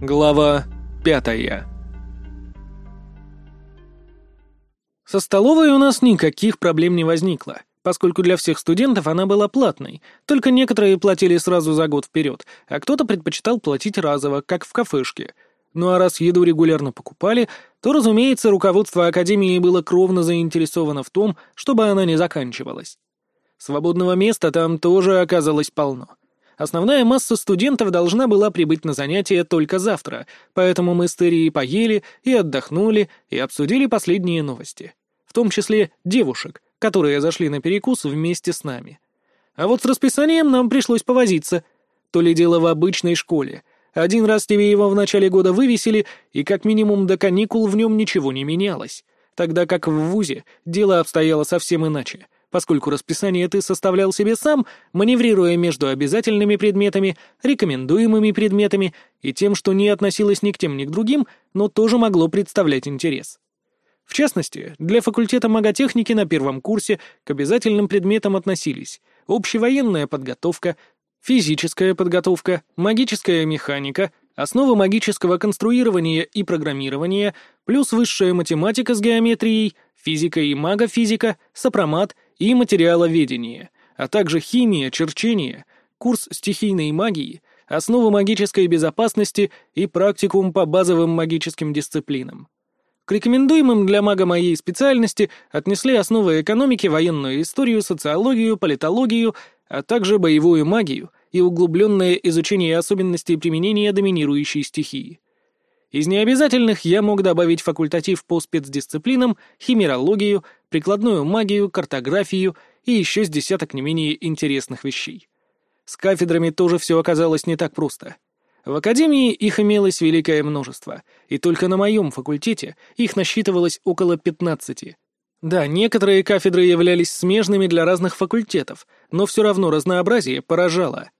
Глава пятая Со столовой у нас никаких проблем не возникло, поскольку для всех студентов она была платной, только некоторые платили сразу за год вперед, а кто-то предпочитал платить разово, как в кафешке. Ну а раз еду регулярно покупали, то, разумеется, руководство Академии было кровно заинтересовано в том, чтобы она не заканчивалась. Свободного места там тоже оказалось полно. Основная масса студентов должна была прибыть на занятия только завтра, поэтому мы с Террией поели и отдохнули и обсудили последние новости. В том числе девушек, которые зашли на перекус вместе с нами. А вот с расписанием нам пришлось повозиться. То ли дело в обычной школе. Один раз тебе его в начале года вывесили, и как минимум до каникул в нем ничего не менялось. Тогда как в ВУЗе дело обстояло совсем иначе — поскольку расписание ты составлял себе сам, маневрируя между обязательными предметами, рекомендуемыми предметами и тем, что не относилось ни к тем, ни к другим, но тоже могло представлять интерес. В частности, для факультета маготехники на первом курсе к обязательным предметам относились общевоенная подготовка, физическая подготовка, магическая механика, основы магического конструирования и программирования, плюс высшая математика с геометрией, физика и магофизика, сопромат — и материаловедение, а также химия, черчение, курс стихийной магии, основы магической безопасности и практикум по базовым магическим дисциплинам. К рекомендуемым для мага моей специальности отнесли основы экономики, военную историю, социологию, политологию, а также боевую магию и углубленное изучение особенностей применения доминирующей стихии. Из необязательных я мог добавить факультатив по спецдисциплинам, химерологию, прикладную магию, картографию и еще с десяток не менее интересных вещей. С кафедрами тоже все оказалось не так просто. В академии их имелось великое множество, и только на моем факультете их насчитывалось около 15. Да, некоторые кафедры являлись смежными для разных факультетов, но все равно разнообразие поражало.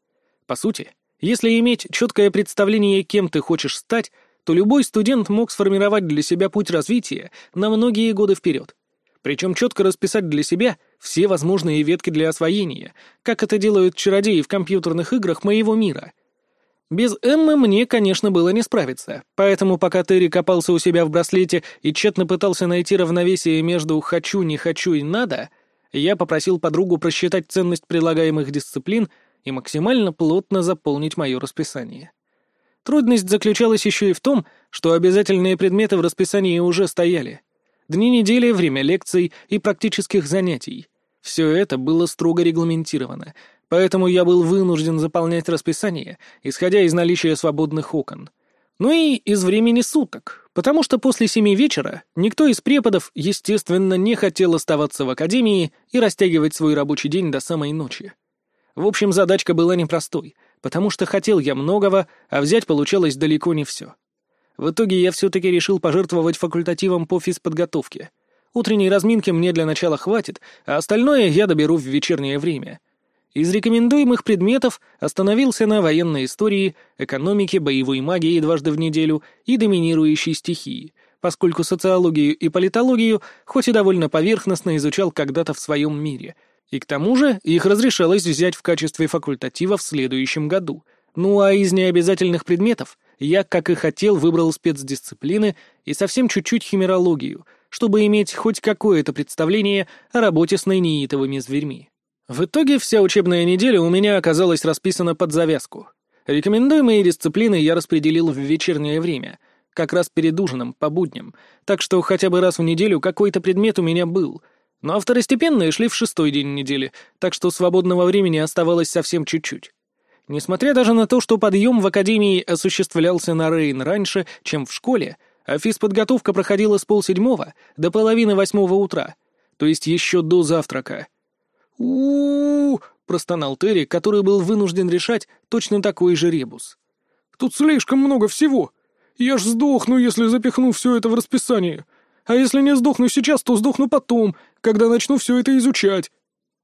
По сути, если иметь четкое представление, кем ты хочешь стать, то любой студент мог сформировать для себя путь развития на многие годы вперед. Причем четко расписать для себя все возможные ветки для освоения, как это делают чародеи в компьютерных играх моего мира. Без Эммы мне, конечно, было не справиться, поэтому пока Терри копался у себя в браслете и тщетно пытался найти равновесие между «хочу», «не хочу» и «надо», я попросил подругу просчитать ценность прилагаемых дисциплин и максимально плотно заполнить мое расписание. Трудность заключалась еще и в том, что обязательные предметы в расписании уже стояли. Дни недели, время лекций и практических занятий. Все это было строго регламентировано, поэтому я был вынужден заполнять расписание, исходя из наличия свободных окон. Ну и из времени суток, потому что после семи вечера никто из преподов, естественно, не хотел оставаться в академии и растягивать свой рабочий день до самой ночи. В общем, задачка была непростой — потому что хотел я многого, а взять получалось далеко не все. В итоге я все-таки решил пожертвовать факультативом по физподготовке. Утренней разминки мне для начала хватит, а остальное я доберу в вечернее время. Из рекомендуемых предметов остановился на военной истории, экономике, боевой магии дважды в неделю и доминирующей стихии, поскольку социологию и политологию хоть и довольно поверхностно изучал когда-то в своем мире — и к тому же их разрешалось взять в качестве факультатива в следующем году. Ну а из необязательных предметов я, как и хотел, выбрал спецдисциплины и совсем чуть-чуть химерологию, чтобы иметь хоть какое-то представление о работе с нейнитовыми зверьми. В итоге вся учебная неделя у меня оказалась расписана под завязку. Рекомендуемые дисциплины я распределил в вечернее время, как раз перед ужином, по будням, так что хотя бы раз в неделю какой-то предмет у меня был — но второстепенные шли в шестой день недели, так что свободного времени оставалось совсем чуть-чуть. Несмотря даже на то, что подъем в академии осуществлялся на Рейн раньше, чем в школе, а физподготовка проходила с полседьмого до половины восьмого утра, то есть еще до завтрака. -у, -у простонал Терри, который был вынужден решать точно такой же ребус. «Тут слишком много всего. Я ж сдохну, если запихну все это в расписание. А если не сдохну сейчас, то сдохну потом, когда начну все это изучать».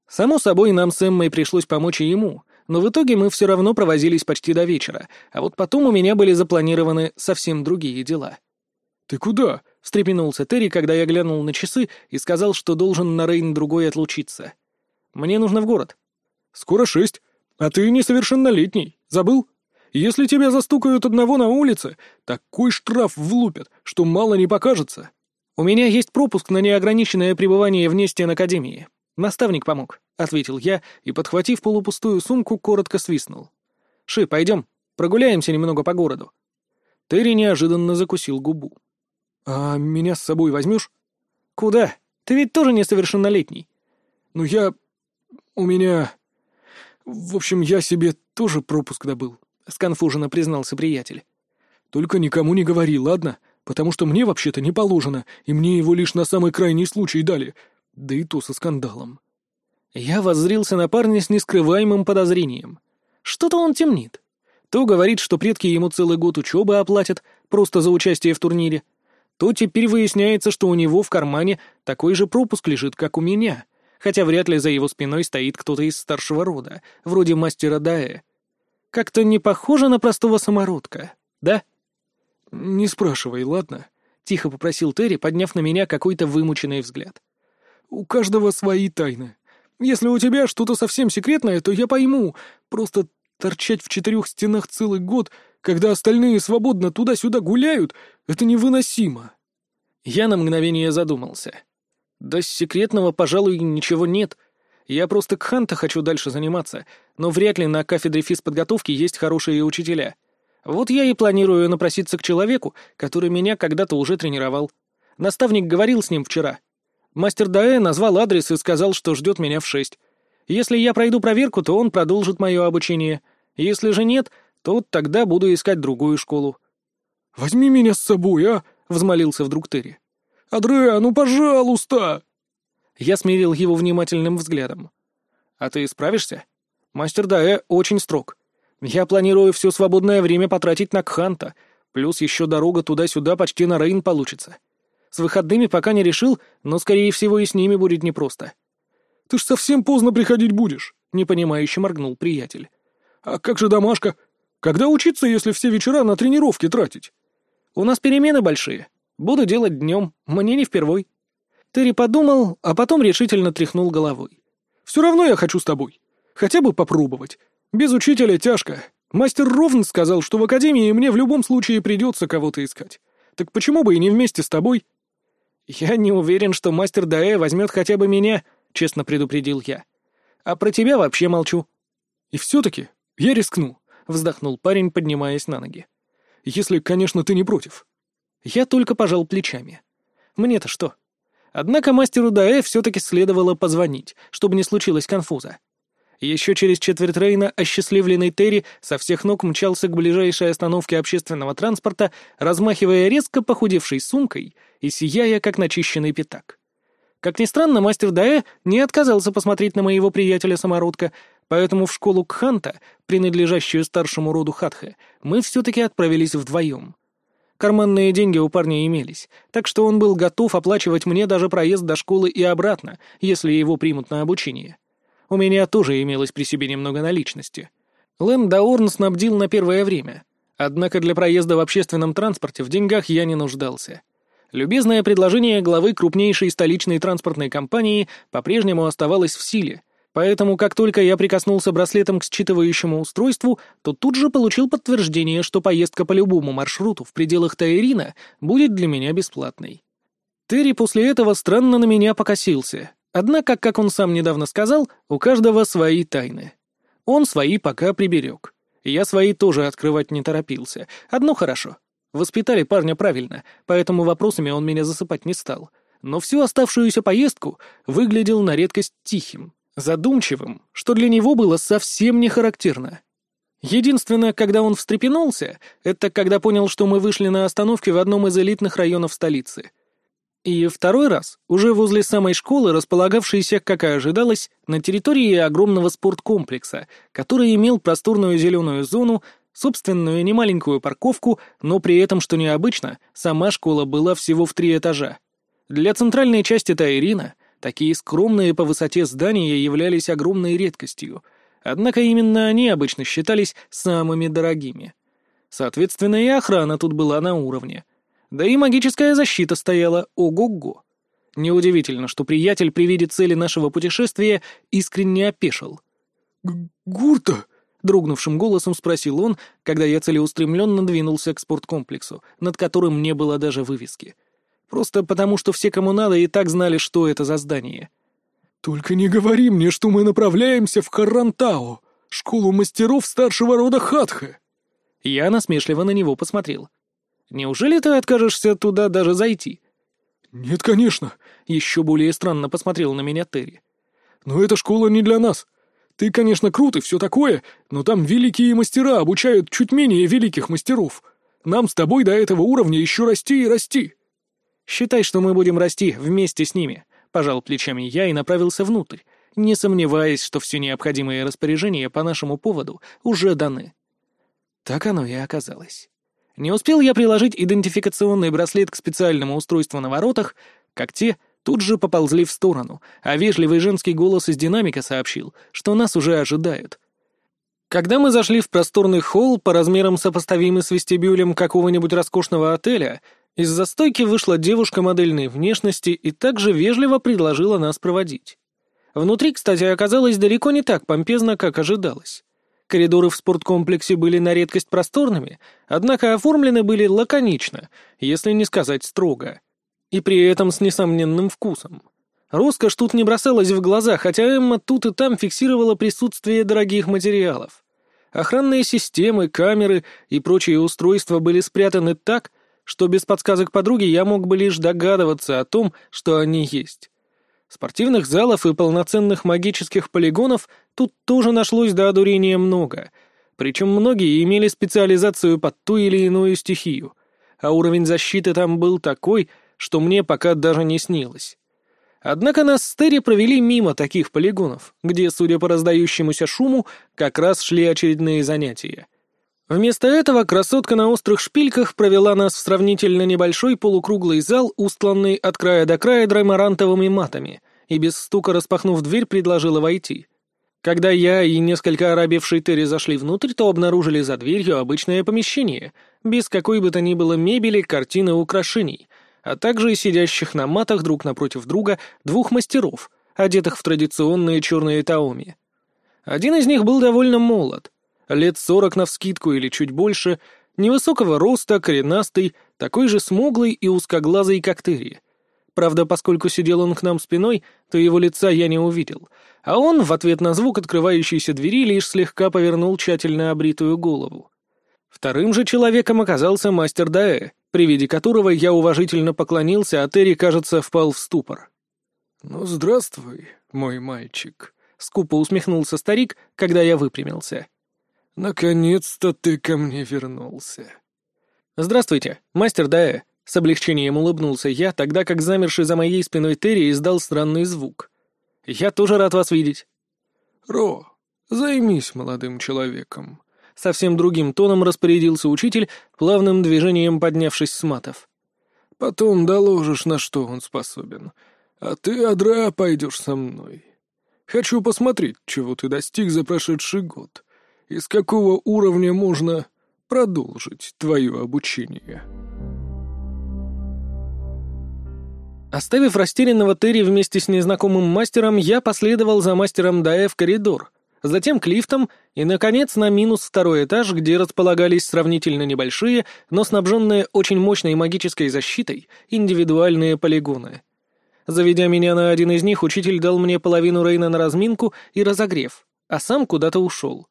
Само собой, нам с Эммой пришлось помочь и ему, но в итоге мы все равно провозились почти до вечера, а вот потом у меня были запланированы совсем другие дела. «Ты куда?» — встрепенулся Терри, когда я глянул на часы и сказал, что должен на Рейн другой отлучиться. «Мне нужно в город». «Скоро шесть. А ты несовершеннолетний. Забыл? Если тебя застукают одного на улице, такой штраф влупят, что мало не покажется». «У меня есть пропуск на неограниченное пребывание вне стен Академии. Наставник помог», — ответил я и, подхватив полупустую сумку, коротко свистнул. «Ши, пойдем, прогуляемся немного по городу». Терри неожиданно закусил губу. «А меня с собой возьмешь?» «Куда? Ты ведь тоже несовершеннолетний». «Ну я... у меня... В общем, я себе тоже пропуск добыл», — сконфуженно признался приятель. «Только никому не говори, ладно? Потому что мне вообще-то не положено, и мне его лишь на самый крайний случай дали. Да и то со скандалом». Я воззрился на парня с нескрываемым подозрением. Что-то он темнит. То говорит, что предки ему целый год учебы оплатят, просто за участие в турнире, то теперь выясняется, что у него в кармане такой же пропуск лежит, как у меня, хотя вряд ли за его спиной стоит кто-то из старшего рода, вроде мастера Даэ. Как-то не похоже на простого самородка, да? «Не спрашивай, ладно?» — тихо попросил Терри, подняв на меня какой-то вымученный взгляд. «У каждого свои тайны. Если у тебя что-то совсем секретное, то я пойму. Просто торчать в четырех стенах целый год когда остальные свободно туда-сюда гуляют, это невыносимо. Я на мгновение задумался. Да секретного, пожалуй, ничего нет. Я просто к Ханта хочу дальше заниматься, но вряд ли на кафедре физподготовки есть хорошие учителя. Вот я и планирую напроситься к человеку, который меня когда-то уже тренировал. Наставник говорил с ним вчера. Мастер Даэ назвал адрес и сказал, что ждет меня в шесть. Если я пройду проверку, то он продолжит мое обучение. Если же нет, Тут тогда буду искать другую школу. «Возьми меня с собой, а!» — взмолился вдруг Терри. «Адре, ну пожалуйста!» Я смирил его внимательным взглядом. «А ты справишься? Мастер Даэ очень строг. Я планирую все свободное время потратить на Кханта, плюс еще дорога туда-сюда почти на Рейн получится. С выходными пока не решил, но, скорее всего, и с ними будет непросто». «Ты ж совсем поздно приходить будешь», — непонимающе моргнул приятель. «А как же домашка? Когда учиться, если все вечера на тренировки тратить? У нас перемены большие. Буду делать днем. Мне не впервой. Терри подумал, а потом решительно тряхнул головой. Все равно я хочу с тобой. Хотя бы попробовать. Без учителя тяжко. Мастер Ровн сказал, что в академии мне в любом случае придется кого-то искать. Так почему бы и не вместе с тобой? Я не уверен, что мастер Даэ возьмет хотя бы меня, честно предупредил я. А про тебя вообще молчу. И все-таки я рискну. — вздохнул парень, поднимаясь на ноги. «Если, конечно, ты не против». Я только пожал плечами. Мне-то что? Однако мастеру Даэ все-таки следовало позвонить, чтобы не случилось конфуза. Еще через четверть Рейна осчастливленный Терри со всех ног мчался к ближайшей остановке общественного транспорта, размахивая резко похудевшей сумкой и сияя, как начищенный пятак. Как ни странно, мастер Даэ не отказался посмотреть на моего приятеля-самородка, поэтому в школу Кханта, принадлежащую старшему роду Хатха, мы все-таки отправились вдвоем. Карманные деньги у парня имелись, так что он был готов оплачивать мне даже проезд до школы и обратно, если его примут на обучение. У меня тоже имелось при себе немного наличности. Лэм Даурн снабдил на первое время, однако для проезда в общественном транспорте в деньгах я не нуждался. Любезное предложение главы крупнейшей столичной транспортной компании по-прежнему оставалось в силе, поэтому как только я прикоснулся браслетом к считывающему устройству, то тут же получил подтверждение, что поездка по любому маршруту в пределах Таирина будет для меня бесплатной. Терри после этого странно на меня покосился, однако, как он сам недавно сказал, у каждого свои тайны. Он свои пока приберег. Я свои тоже открывать не торопился. Одно хорошо — Воспитали парня правильно, поэтому вопросами он меня засыпать не стал. Но всю оставшуюся поездку выглядел на редкость тихим, задумчивым, что для него было совсем не характерно. Единственное, когда он встрепенулся, это когда понял, что мы вышли на остановке в одном из элитных районов столицы. И второй раз, уже возле самой школы, располагавшейся, как и ожидалось, на территории огромного спорткомплекса, который имел просторную зеленую зону собственную немаленькую парковку, но при этом, что необычно, сама школа была всего в три этажа. Для центральной части Тайрина такие скромные по высоте здания являлись огромной редкостью, однако именно они обычно считались самыми дорогими. Соответственно, и охрана тут была на уровне. Да и магическая защита стояла ого-го. Неудивительно, что приятель при виде цели нашего путешествия искренне опешил. «Гурта!» дрогнувшим голосом спросил он, когда я целеустремленно двинулся к спорткомплексу, над которым не было даже вывески. Просто потому, что все кому надо и так знали, что это за здание. «Только не говори мне, что мы направляемся в Харрантау, школу мастеров старшего рода Хатха!» Я насмешливо на него посмотрел. «Неужели ты откажешься туда даже зайти?» «Нет, конечно», — еще более странно посмотрел на меня Терри. «Но эта школа не для нас. Ты, конечно, крут и все такое, но там великие мастера обучают чуть менее великих мастеров. Нам с тобой до этого уровня еще расти и расти». «Считай, что мы будем расти вместе с ними», — пожал плечами я и направился внутрь, не сомневаясь, что все необходимые распоряжения по нашему поводу уже даны. Так оно и оказалось. Не успел я приложить идентификационный браслет к специальному устройству на воротах, как те тут же поползли в сторону, а вежливый женский голос из динамика сообщил, что нас уже ожидают. Когда мы зашли в просторный холл, по размерам сопоставимый с вестибюлем какого-нибудь роскошного отеля, из застойки вышла девушка модельной внешности и также вежливо предложила нас проводить. Внутри, кстати, оказалось далеко не так помпезно, как ожидалось. Коридоры в спорткомплексе были на редкость просторными, однако оформлены были лаконично, если не сказать строго. И при этом с несомненным вкусом. Роскошь тут не бросалась в глаза, хотя Эмма тут и там фиксировала присутствие дорогих материалов. Охранные системы, камеры и прочие устройства были спрятаны так, что без подсказок подруги я мог бы лишь догадываться о том, что они есть. Спортивных залов и полноценных магических полигонов тут тоже нашлось до одурения много, причем многие имели специализацию под ту или иную стихию, а уровень защиты там был такой, что мне пока даже не снилось. Однако нас с Терри провели мимо таких полигонов, где, судя по раздающемуся шуму, как раз шли очередные занятия. Вместо этого красотка на острых шпильках провела нас в сравнительно небольшой полукруглый зал, устланный от края до края драймарантовыми матами, и без стука распахнув дверь, предложила войти. Когда я и несколько оробевший Терри зашли внутрь, то обнаружили за дверью обычное помещение, без какой бы то ни было мебели, картины украшений, а также и сидящих на матах друг напротив друга двух мастеров, одетых в традиционные черные таоми. Один из них был довольно молод, лет сорок навскидку или чуть больше, невысокого роста, коренастый, такой же смуглый и узкоглазый, как Терри. Правда, поскольку сидел он к нам спиной, то его лица я не увидел, а он, в ответ на звук открывающейся двери, лишь слегка повернул тщательно обритую голову. Вторым же человеком оказался мастер Даэ, при виде которого я уважительно поклонился, а Терри, кажется, впал в ступор. «Ну, здравствуй, мой мальчик», — скупо усмехнулся старик, когда я выпрямился. «Наконец-то ты ко мне вернулся». «Здравствуйте, мастер Даэ», — с облегчением улыбнулся я, тогда как замерший за моей спиной Терри издал странный звук. «Я тоже рад вас видеть». «Ро, займись молодым человеком», — совсем другим тоном распорядился учитель, плавным движением поднявшись с матов. «Потом доложишь, на что он способен. А ты, Адра, пойдешь со мной. Хочу посмотреть, чего ты достиг за прошедший год» и с какого уровня можно продолжить твое обучение. Оставив растерянного Терри вместе с незнакомым мастером, я последовал за мастером Дая в коридор, затем к лифтам и, наконец, на минус второй этаж, где располагались сравнительно небольшие, но снабженные очень мощной магической защитой, индивидуальные полигоны. Заведя меня на один из них, учитель дал мне половину Рейна на разминку и разогрев, а сам куда-то ушел.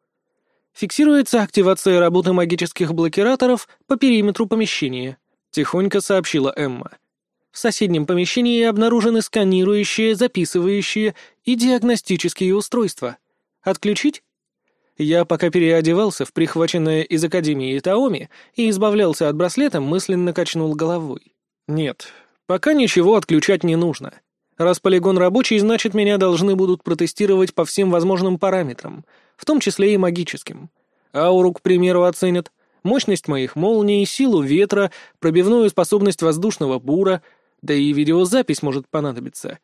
Фиксируется активация работы магических блокираторов по периметру помещения», — тихонько сообщила Эмма. В соседнем помещении обнаружены сканирующие, записывающие и диагностические устройства. Отключить? Я пока переодевался в прихваченное из Академии Таоми и избавлялся от браслета, мысленно качнул головой. Нет, пока ничего отключать не нужно. Раз полигон рабочий, значит, меня должны будут протестировать по всем возможным параметрам — в том числе и магическим. Ауру, к примеру, оценят, мощность моих молний, силу ветра, пробивную способность воздушного бура, да и видеозапись может понадобиться.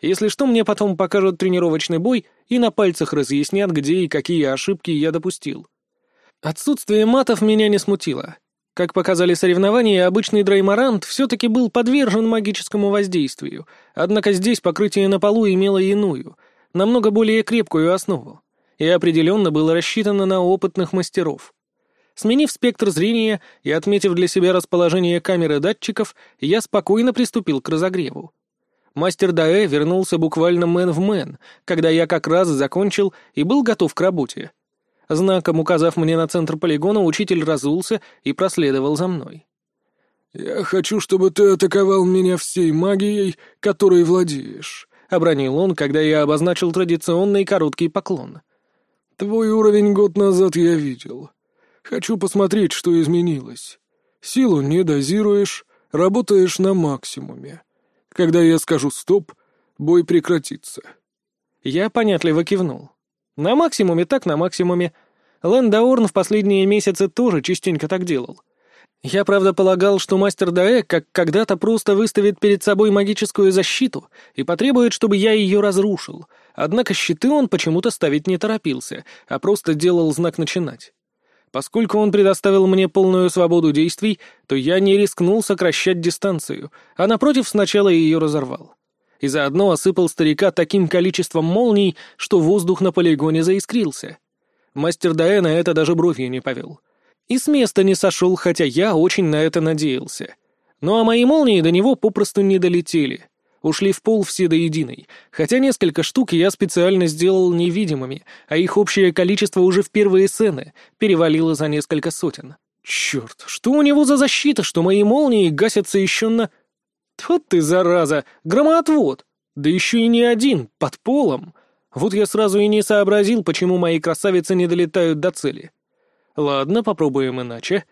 Если что, мне потом покажут тренировочный бой и на пальцах разъяснят, где и какие ошибки я допустил. Отсутствие матов меня не смутило. Как показали соревнования, обычный дреймарант все-таки был подвержен магическому воздействию, однако здесь покрытие на полу имело иную, намного более крепкую основу и определенно было рассчитано на опытных мастеров. Сменив спектр зрения и отметив для себя расположение камеры датчиков, я спокойно приступил к разогреву. Мастер Даэ вернулся буквально мэн в мэн, когда я как раз закончил и был готов к работе. Знаком указав мне на центр полигона, учитель разулся и проследовал за мной. «Я хочу, чтобы ты атаковал меня всей магией, которой владеешь», — обронил он, когда я обозначил традиционный короткий поклон. «Твой уровень год назад я видел. Хочу посмотреть, что изменилось. Силу не дозируешь, работаешь на максимуме. Когда я скажу «стоп», бой прекратится». Я понятливо кивнул. На максимуме так на максимуме. Лэндаорн в последние месяцы тоже частенько так делал. Я, правда, полагал, что мастер Даэ как когда-то просто выставит перед собой магическую защиту и потребует, чтобы я ее разрушил. Однако щиты он почему-то ставить не торопился, а просто делал знак «начинать». Поскольку он предоставил мне полную свободу действий, то я не рискнул сокращать дистанцию, а напротив сначала ее разорвал. И заодно осыпал старика таким количеством молний, что воздух на полигоне заискрился. Мастер Даэна это даже бровью не повел. И с места не сошел, хотя я очень на это надеялся. Ну а мои молнии до него попросту не долетели ушли в пол все до единой, хотя несколько штук я специально сделал невидимыми, а их общее количество уже в первые сцены перевалило за несколько сотен. Черт, что у него за защита, что мои молнии гасятся еще на... Вот ты, зараза, громоотвод! Да еще и не один, под полом. Вот я сразу и не сообразил, почему мои красавицы не долетают до цели. Ладно, попробуем иначе.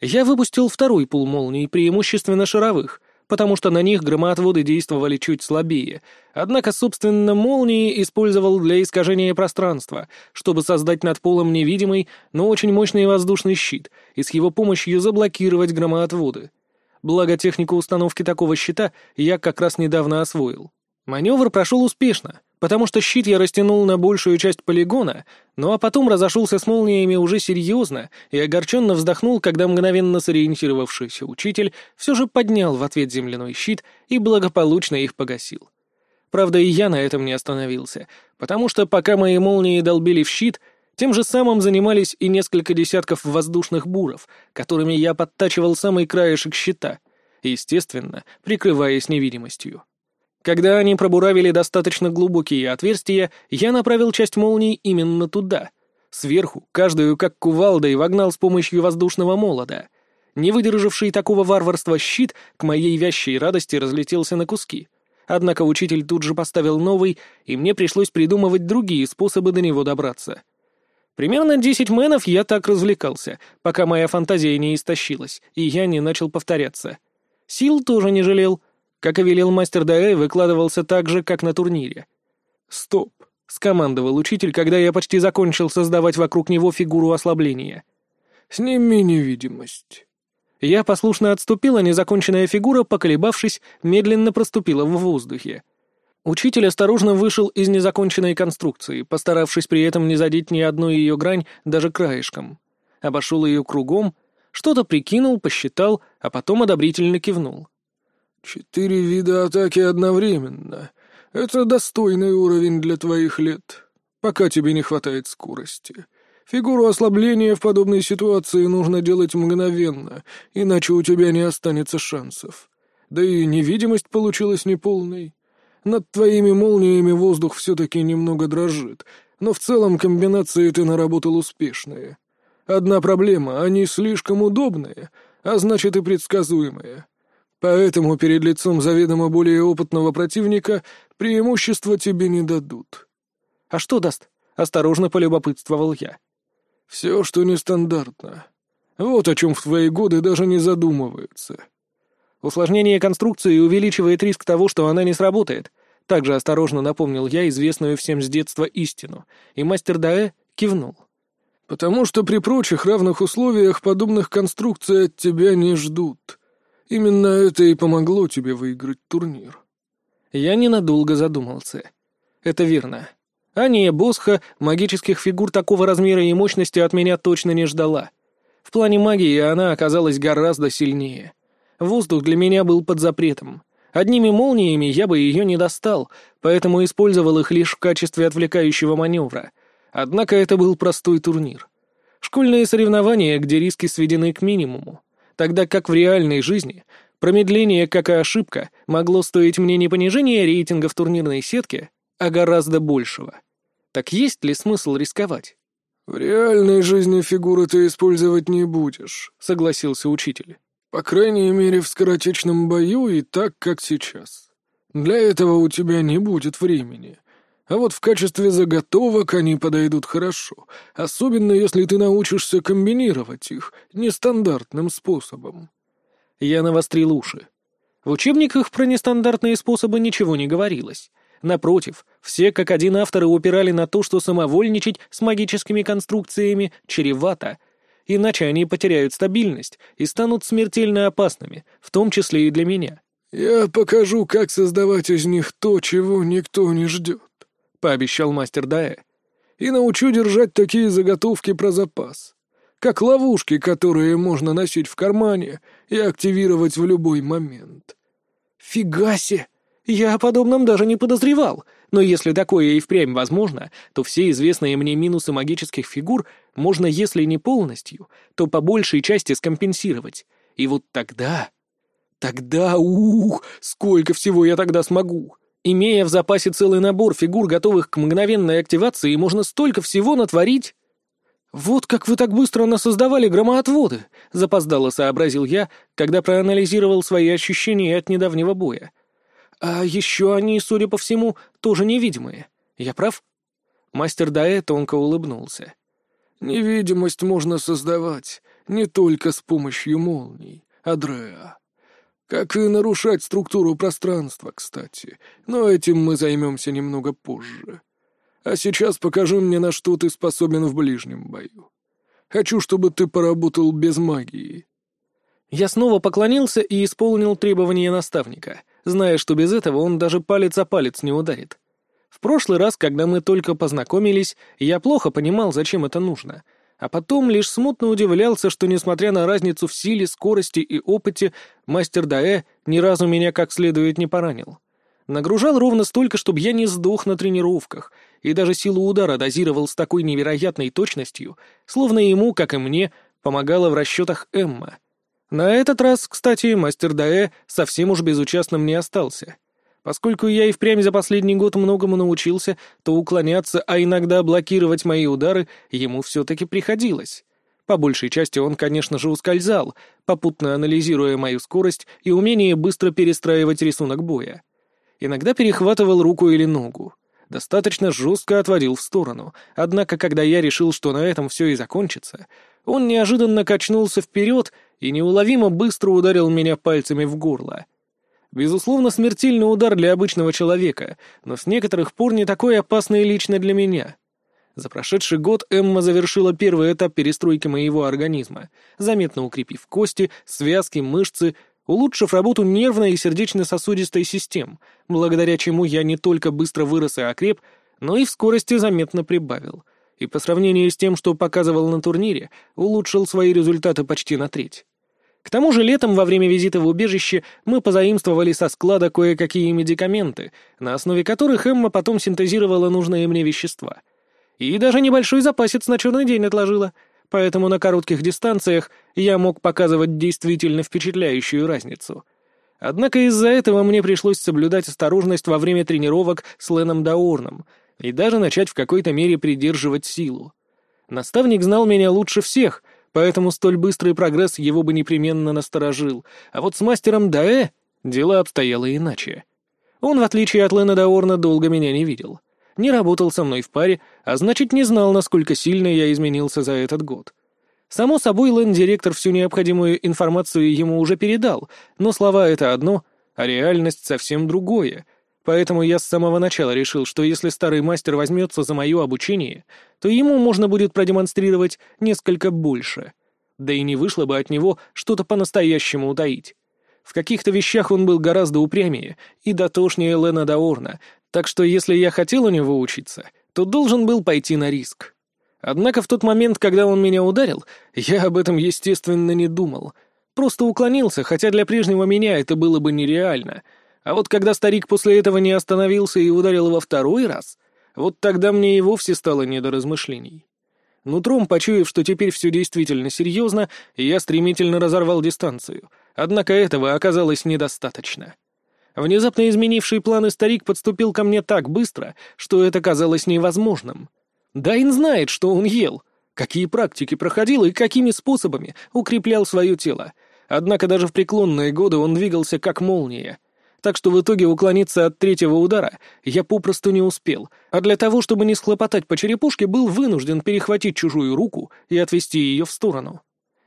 Я выпустил второй пул молний, преимущественно шаровых, потому что на них громоотводы действовали чуть слабее, однако, собственно, молнии использовал для искажения пространства, чтобы создать над полом невидимый, но очень мощный воздушный щит и с его помощью заблокировать громоотводы. Благо, технику установки такого щита я как раз недавно освоил. Маневр прошел успешно, потому что щит я растянул на большую часть полигона, ну а потом разошелся с молниями уже серьезно и огорченно вздохнул, когда мгновенно сориентировавшийся учитель все же поднял в ответ земляной щит и благополучно их погасил. Правда, и я на этом не остановился, потому что пока мои молнии долбили в щит, тем же самым занимались и несколько десятков воздушных буров, которыми я подтачивал самый краешек щита, естественно, прикрываясь невидимостью. Когда они пробуравили достаточно глубокие отверстия, я направил часть молний именно туда. Сверху, каждую как кувалдой, вогнал с помощью воздушного молода. Не выдержавший такого варварства щит, к моей вящей радости, разлетелся на куски. Однако учитель тут же поставил новый, и мне пришлось придумывать другие способы до него добраться. Примерно десять мэнов я так развлекался, пока моя фантазия не истощилась, и я не начал повторяться. Сил тоже не жалел — как и велел мастер Даэ, выкладывался так же, как на турнире. «Стоп!» — скомандовал учитель, когда я почти закончил создавать вокруг него фигуру ослабления. «Сними невидимость». Я послушно отступил, а незаконченная фигура, поколебавшись, медленно проступила в воздухе. Учитель осторожно вышел из незаконченной конструкции, постаравшись при этом не задеть ни одну ее грань даже краешком. Обошел ее кругом, что-то прикинул, посчитал, а потом одобрительно кивнул. «Четыре вида атаки одновременно. Это достойный уровень для твоих лет. Пока тебе не хватает скорости. Фигуру ослабления в подобной ситуации нужно делать мгновенно, иначе у тебя не останется шансов. Да и невидимость получилась неполной. Над твоими молниями воздух все-таки немного дрожит, но в целом комбинации ты наработал успешные. Одна проблема — они слишком удобные, а значит и предсказуемые. Поэтому перед лицом заведомо более опытного противника преимущества тебе не дадут. А что даст? Осторожно полюбопытствовал я. Все, что нестандартно. Вот о чем в твои годы даже не задумываются. Усложнение конструкции увеличивает риск того, что она не сработает. Также осторожно напомнил я известную всем с детства истину, и мастер Даэ кивнул. «Потому что при прочих равных условиях подобных конструкций от тебя не ждут. Именно это и помогло тебе выиграть турнир. Я ненадолго задумался. Это верно. Ания Босха магических фигур такого размера и мощности от меня точно не ждала. В плане магии она оказалась гораздо сильнее. Воздух для меня был под запретом. Одними молниями я бы ее не достал, поэтому использовал их лишь в качестве отвлекающего маневра. Однако это был простой турнир. Школьные соревнования, где риски сведены к минимуму, тогда как в реальной жизни промедление, как и ошибка, могло стоить мне не понижения рейтинга в турнирной сетке, а гораздо большего. Так есть ли смысл рисковать? «В реальной жизни фигуры ты использовать не будешь», — согласился учитель. «По крайней мере, в скоротечном бою и так, как сейчас. Для этого у тебя не будет времени. А вот в качестве заготовок они подойдут хорошо, особенно если ты научишься комбинировать их нестандартным способом». Я навострил уши. В учебниках про нестандартные способы ничего не говорилось. Напротив, все как один авторы упирали на то, что самовольничать с магическими конструкциями чревато, иначе они потеряют стабильность и станут смертельно опасными, в том числе и для меня. «Я покажу, как создавать из них то, чего никто не ждет», — пообещал мастер Дая. «И научу держать такие заготовки про запас, как ловушки, которые можно носить в кармане и активировать в любой момент». «Фига себе!» Я о подобном даже не подозревал, но если такое и впрямь возможно, то все известные мне минусы магических фигур можно, если не полностью, то по большей части скомпенсировать. И вот тогда... Тогда, ух, сколько всего я тогда смогу! Имея в запасе целый набор фигур, готовых к мгновенной активации, можно столько всего натворить. «Вот как вы так быстро насоздавали громоотводы!» — запоздало сообразил я, когда проанализировал свои ощущения от недавнего боя. А еще они, судя по всему, тоже невидимые. Я прав? Мастер Даэ тонко улыбнулся. Невидимость можно создавать не только с помощью молний, Адреа. Как и нарушать структуру пространства, кстати. Но этим мы займемся немного позже. А сейчас покажи мне, на что ты способен в ближнем бою. Хочу, чтобы ты поработал без магии. Я снова поклонился и исполнил требования наставника зная, что без этого он даже палец о палец не ударит. В прошлый раз, когда мы только познакомились, я плохо понимал, зачем это нужно, а потом лишь смутно удивлялся, что, несмотря на разницу в силе, скорости и опыте, мастер Даэ ни разу меня как следует не поранил. Нагружал ровно столько, чтобы я не сдох на тренировках, и даже силу удара дозировал с такой невероятной точностью, словно ему, как и мне, помогала в расчетах Эмма — на этот раз, кстати, мастер Даэ совсем уж безучастным не остался. Поскольку я и впрямь за последний год многому научился, то уклоняться, а иногда блокировать мои удары ему все-таки приходилось. По большей части он, конечно же, ускользал, попутно анализируя мою скорость и умение быстро перестраивать рисунок боя. Иногда перехватывал руку или ногу. Достаточно жестко отводил в сторону, однако когда я решил, что на этом все и закончится, он неожиданно качнулся вперед и неуловимо быстро ударил меня пальцами в горло. Безусловно, смертельный удар для обычного человека, но с некоторых пор не такой опасный лично для меня. За прошедший год Эмма завершила первый этап перестройки моего организма, заметно укрепив кости, связки, мышцы, улучшив работу нервной и сердечно-сосудистой систем, благодаря чему я не только быстро вырос и окреп, но и в скорости заметно прибавил — и по сравнению с тем, что показывал на турнире, улучшил свои результаты почти на треть. К тому же летом во время визита в убежище мы позаимствовали со склада кое-какие медикаменты, на основе которых Эмма потом синтезировала нужные мне вещества. И даже небольшой запасец на черный день отложила, поэтому на коротких дистанциях я мог показывать действительно впечатляющую разницу. Однако из-за этого мне пришлось соблюдать осторожность во время тренировок с Леном Даурном — и даже начать в какой-то мере придерживать силу. Наставник знал меня лучше всех, поэтому столь быстрый прогресс его бы непременно насторожил, а вот с мастером Даэ дело обстояло иначе. Он, в отличие от Лена Даорна, долго меня не видел. Не работал со мной в паре, а значит, не знал, насколько сильно я изменился за этот год. Само собой, Лэн-директор всю необходимую информацию ему уже передал, но слова — это одно, а реальность совсем другое — Поэтому я с самого начала решил, что если старый мастер возьмется за мое обучение, то ему можно будет продемонстрировать несколько больше. Да и не вышло бы от него что-то по-настоящему утаить. В каких-то вещах он был гораздо упрямее и дотошнее Лена Даорна, так что если я хотел у него учиться, то должен был пойти на риск. Однако в тот момент, когда он меня ударил, я об этом, естественно, не думал. Просто уклонился, хотя для прежнего меня это было бы нереально — а вот когда старик после этого не остановился и ударил во второй раз, Вот тогда мне и вовсе стало не до размышлений. Нутром, почуяв, что теперь все действительно серьезно, я стремительно разорвал дистанцию. Однако этого оказалось недостаточно. Внезапно изменивший планы старик подступил ко мне так быстро, что это казалось невозможным. Дайн знает, что он ел, какие практики проходил и какими способами укреплял свое тело. Однако даже в преклонные годы он двигался как молния — так что в итоге уклониться от третьего удара я попросту не успел, а для того, чтобы не схлопотать по черепушке, был вынужден перехватить чужую руку и отвести ее в сторону.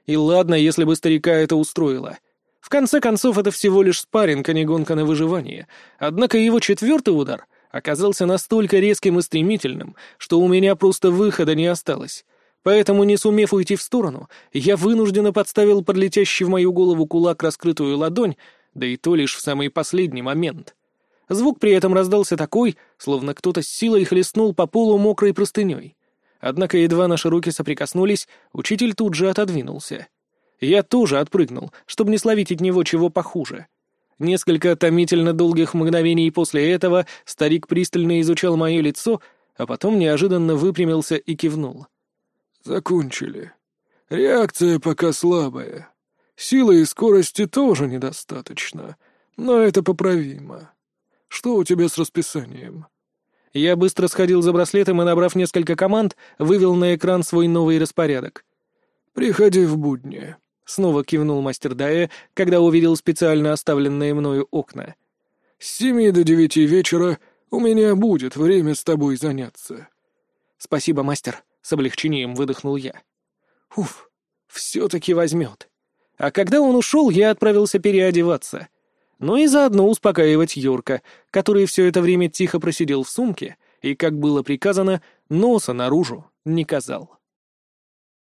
И ладно, если бы старика это устроило. В конце концов, это всего лишь спарринг, а не гонка на выживание. Однако его четвертый удар оказался настолько резким и стремительным, что у меня просто выхода не осталось. Поэтому, не сумев уйти в сторону, я вынужденно подставил под в мою голову кулак раскрытую ладонь, да и то лишь в самый последний момент. Звук при этом раздался такой, словно кто-то с силой хлестнул по полу мокрой простыней. Однако едва наши руки соприкоснулись, учитель тут же отодвинулся. Я тоже отпрыгнул, чтобы не словить от него чего похуже. Несколько томительно долгих мгновений после этого старик пристально изучал мое лицо, а потом неожиданно выпрямился и кивнул. «Закончили. Реакция пока слабая. Силы и скорости тоже недостаточно, но это поправимо. Что у тебя с расписанием?» Я быстро сходил за браслетом и, набрав несколько команд, вывел на экран свой новый распорядок. «Приходи в будни», — снова кивнул мастер Дая, когда увидел специально оставленные мною окна. «С семи до девяти вечера у меня будет время с тобой заняться». «Спасибо, мастер», — с облегчением выдохнул я. «Уф, все-таки возьмет». А когда он ушел, я отправился переодеваться. Ну и заодно успокаивать Йорка, который все это время тихо просидел в сумке и, как было приказано, носа наружу не казал.